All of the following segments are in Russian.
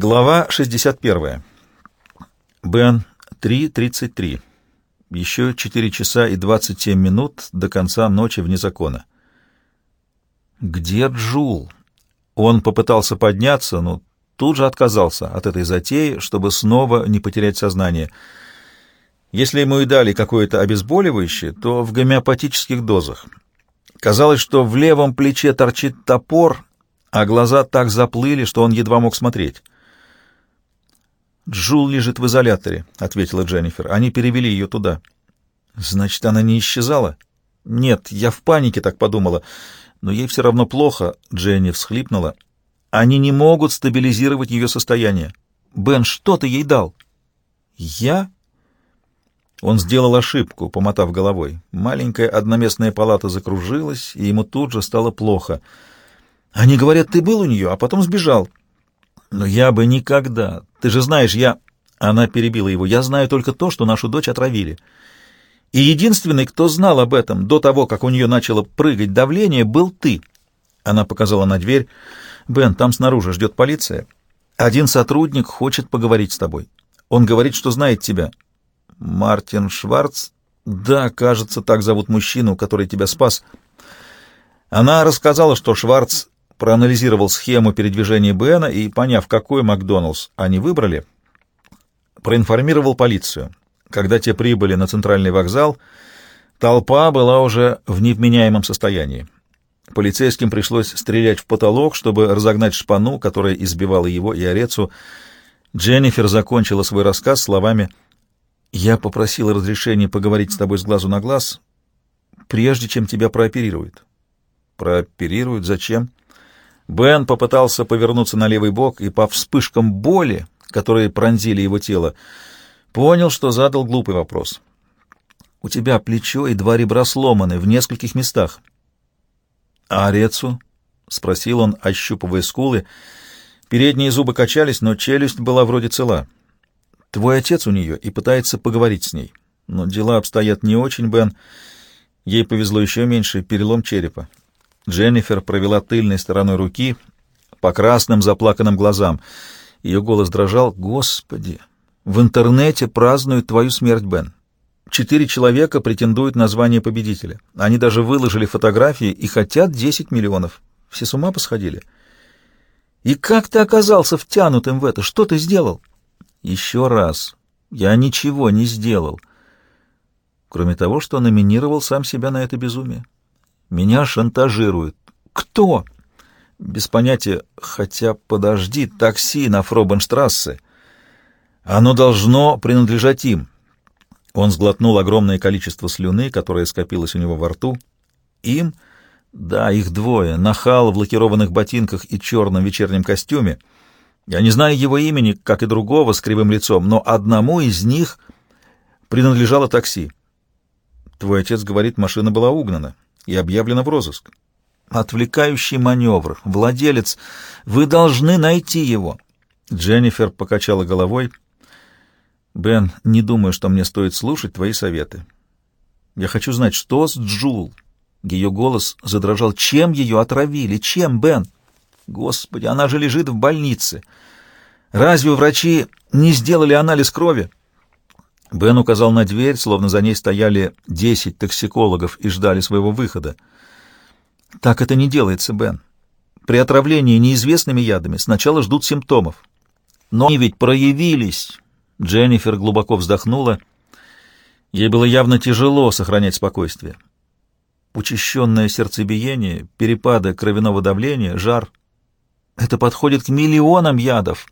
Глава 61. Бен 3.33. Еще 4 часа и 27 минут до конца ночи вне закона. Где Джул? Он попытался подняться, но тут же отказался от этой затеи, чтобы снова не потерять сознание. Если ему и дали какое-то обезболивающее, то в гомеопатических дозах. Казалось, что в левом плече торчит топор, а глаза так заплыли, что он едва мог смотреть. «Джул лежит в изоляторе», — ответила Дженнифер. «Они перевели ее туда». «Значит, она не исчезала?» «Нет, я в панике так подумала. Но ей все равно плохо», — Дженни всхлипнула. «Они не могут стабилизировать ее состояние. Бен, что ты ей дал?» «Я?» Он сделал ошибку, помотав головой. Маленькая одноместная палата закружилась, и ему тут же стало плохо. «Они говорят, ты был у нее, а потом сбежал». «Но я бы никогда. Ты же знаешь, я...» Она перебила его. «Я знаю только то, что нашу дочь отравили. И единственный, кто знал об этом до того, как у нее начало прыгать давление, был ты». Она показала на дверь. «Бен, там снаружи ждет полиция. Один сотрудник хочет поговорить с тобой. Он говорит, что знает тебя». «Мартин Шварц?» «Да, кажется, так зовут мужчину, который тебя спас». Она рассказала, что Шварц проанализировал схему передвижения Бена и, поняв, какой Макдоналдс они выбрали, проинформировал полицию. Когда те прибыли на центральный вокзал, толпа была уже в невменяемом состоянии. Полицейским пришлось стрелять в потолок, чтобы разогнать шпану, которая избивала его и Орецу. Дженнифер закончила свой рассказ словами «Я попросила разрешения поговорить с тобой с глазу на глаз, прежде чем тебя прооперируют». «Прооперируют? Зачем?» Бен попытался повернуться на левый бок и по вспышкам боли, которые пронзили его тело, понял, что задал глупый вопрос. «У тебя плечо и два ребра сломаны в нескольких местах». «А Арецу?» — спросил он, ощупывая скулы. Передние зубы качались, но челюсть была вроде цела. «Твой отец у нее и пытается поговорить с ней. Но дела обстоят не очень, Бен. Ей повезло еще меньше, перелом черепа. Дженнифер провела тыльной стороной руки по красным заплаканным глазам. Ее голос дрожал. «Господи! В интернете празднуют твою смерть, Бен. Четыре человека претендуют на звание победителя. Они даже выложили фотографии и хотят 10 миллионов. Все с ума посходили. И как ты оказался втянутым в это? Что ты сделал? Еще раз. Я ничего не сделал. Кроме того, что номинировал сам себя на это безумие. Меня шантажируют. Кто? Без понятия, хотя подожди, такси на Фробенштрассе. Оно должно принадлежать им. Он сглотнул огромное количество слюны, которое скопилось у него во рту. Им? Да, их двое. Нахал в лакированных ботинках и черном вечернем костюме. Я не знаю его имени, как и другого с кривым лицом, но одному из них принадлежало такси. Твой отец говорит, машина была угнана и объявлена в розыск. Отвлекающий маневр. Владелец. Вы должны найти его. Дженнифер покачала головой. Бен, не думаю, что мне стоит слушать твои советы. Я хочу знать, что с Джул. Ее голос задрожал. Чем ее отравили? Чем, Бен? Господи, она же лежит в больнице. Разве врачи не сделали анализ крови? Бен указал на дверь, словно за ней стояли десять токсикологов и ждали своего выхода. «Так это не делается, Бен. При отравлении неизвестными ядами сначала ждут симптомов. Но они ведь проявились!» Дженнифер глубоко вздохнула. Ей было явно тяжело сохранять спокойствие. Учащенное сердцебиение, перепады кровяного давления, жар. Это подходит к миллионам ядов.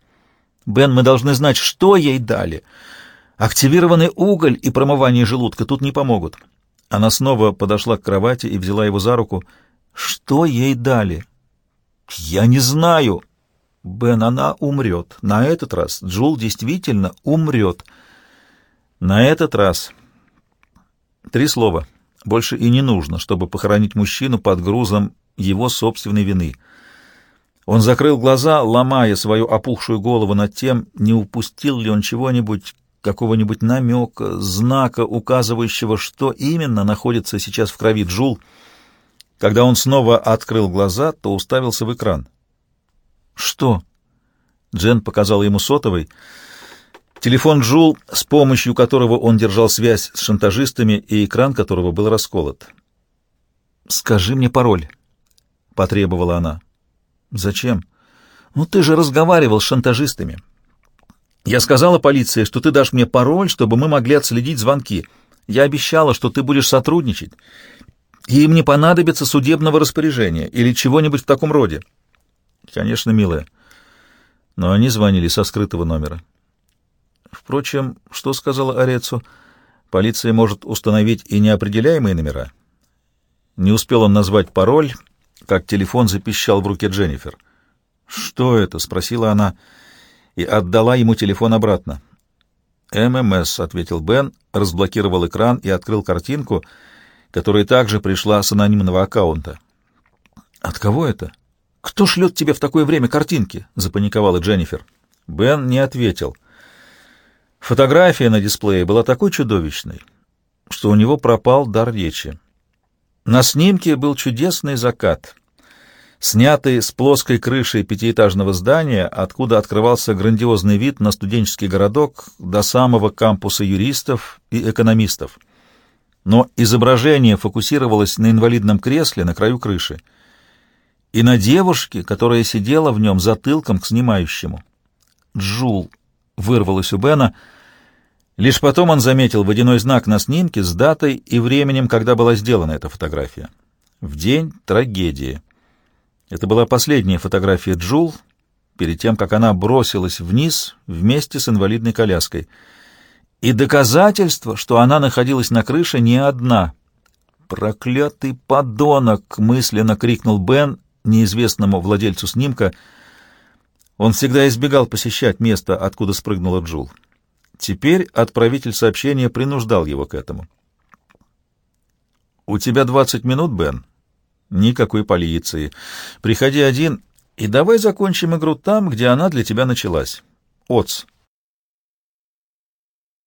Бен, мы должны знать, что ей дали — Активированный уголь и промывание желудка тут не помогут. Она снова подошла к кровати и взяла его за руку. Что ей дали? Я не знаю. Бен, она умрет. На этот раз Джул действительно умрет. На этот раз. Три слова. Больше и не нужно, чтобы похоронить мужчину под грузом его собственной вины. Он закрыл глаза, ломая свою опухшую голову над тем, не упустил ли он чего-нибудь, какого-нибудь намека, знака, указывающего, что именно находится сейчас в крови Джул. Когда он снова открыл глаза, то уставился в экран. «Что?» Джен показала ему сотовый. Телефон Джул, с помощью которого он держал связь с шантажистами и экран которого был расколот. «Скажи мне пароль», — потребовала она. «Зачем?» «Ну ты же разговаривал с шантажистами. Я сказала полиции, что ты дашь мне пароль, чтобы мы могли отследить звонки. Я обещала, что ты будешь сотрудничать, и им не понадобится судебного распоряжения или чего-нибудь в таком роде». «Конечно, милая. Но они звонили со скрытого номера». Впрочем, что сказала Орецу? Полиция может установить и неопределяемые номера. Не успел он назвать пароль, как телефон запищал в руке Дженнифер. «Что это?» — спросила она и отдала ему телефон обратно. «ММС», — ответил Бен, разблокировал экран и открыл картинку, которая также пришла с анонимного аккаунта. «От кого это? Кто шлет тебе в такое время картинки?» — запаниковала Дженнифер. Бен не ответил. Фотография на дисплее была такой чудовищной, что у него пропал дар речи. На снимке был чудесный закат, снятый с плоской крышей пятиэтажного здания, откуда открывался грандиозный вид на студенческий городок до самого кампуса юристов и экономистов. Но изображение фокусировалось на инвалидном кресле на краю крыши и на девушке, которая сидела в нем затылком к снимающему. Джул вырвалась у Бена — Лишь потом он заметил водяной знак на снимке с датой и временем, когда была сделана эта фотография. В день трагедии. Это была последняя фотография Джул, перед тем, как она бросилась вниз вместе с инвалидной коляской. И доказательство, что она находилась на крыше, не одна. «Проклятый подонок!» — мысленно крикнул Бен неизвестному владельцу снимка. Он всегда избегал посещать место, откуда спрыгнула Джул. Теперь отправитель сообщения принуждал его к этому. «У тебя двадцать минут, Бен?» «Никакой полиции. Приходи один и давай закончим игру там, где она для тебя началась. Отц».